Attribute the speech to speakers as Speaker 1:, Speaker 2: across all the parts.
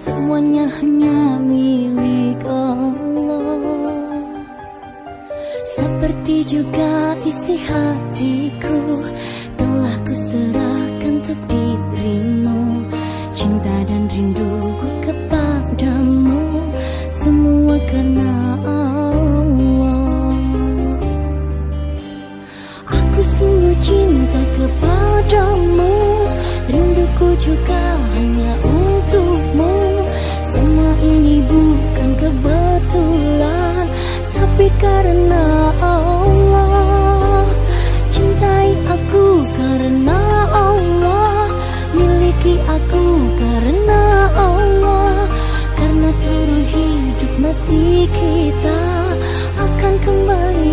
Speaker 1: Semuanya hanya milik Allah. Seperti juga isi hatiku Telah ku serahkan untuk dirimu. Cinta dan rinduku kepadamu Semua karena Allah. Aku sungguh cinta kepadamu Rinduku juga karena Allah. Cintai aku karena Allah. Miliki aku karena Allah. Karena seluruh hidup mati kita Akan kembali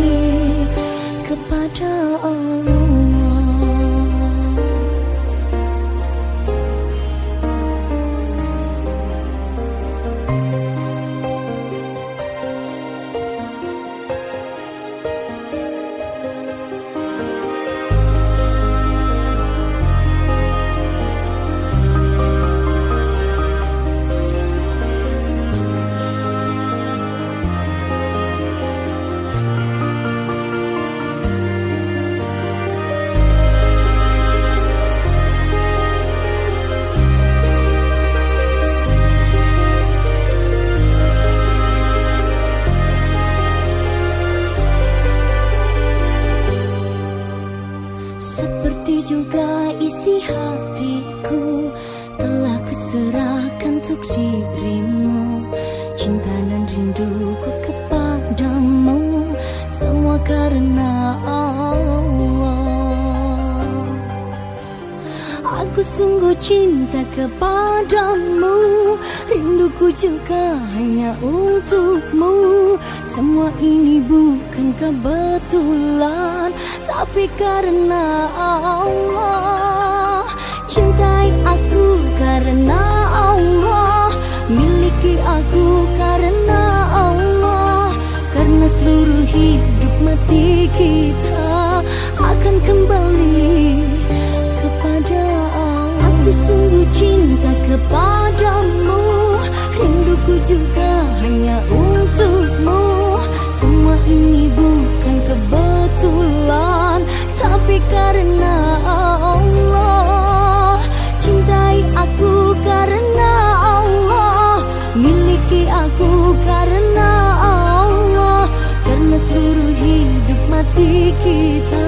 Speaker 1: Telah kuserahkan untuk dirimu. Cinta dan rinduku kepadamu. Semua karena Allah. Aku sungguh cinta kepadamu. Rinduku juga hanya untukmu. Semua ini bukan kebetulan Tapi karena Allah aku karena Allah Karena seluruh hidup mati kita Akan kembali kepada Allah. Aku sungguh cinta kepadamu Rinduku juga hanya untukmu Kembali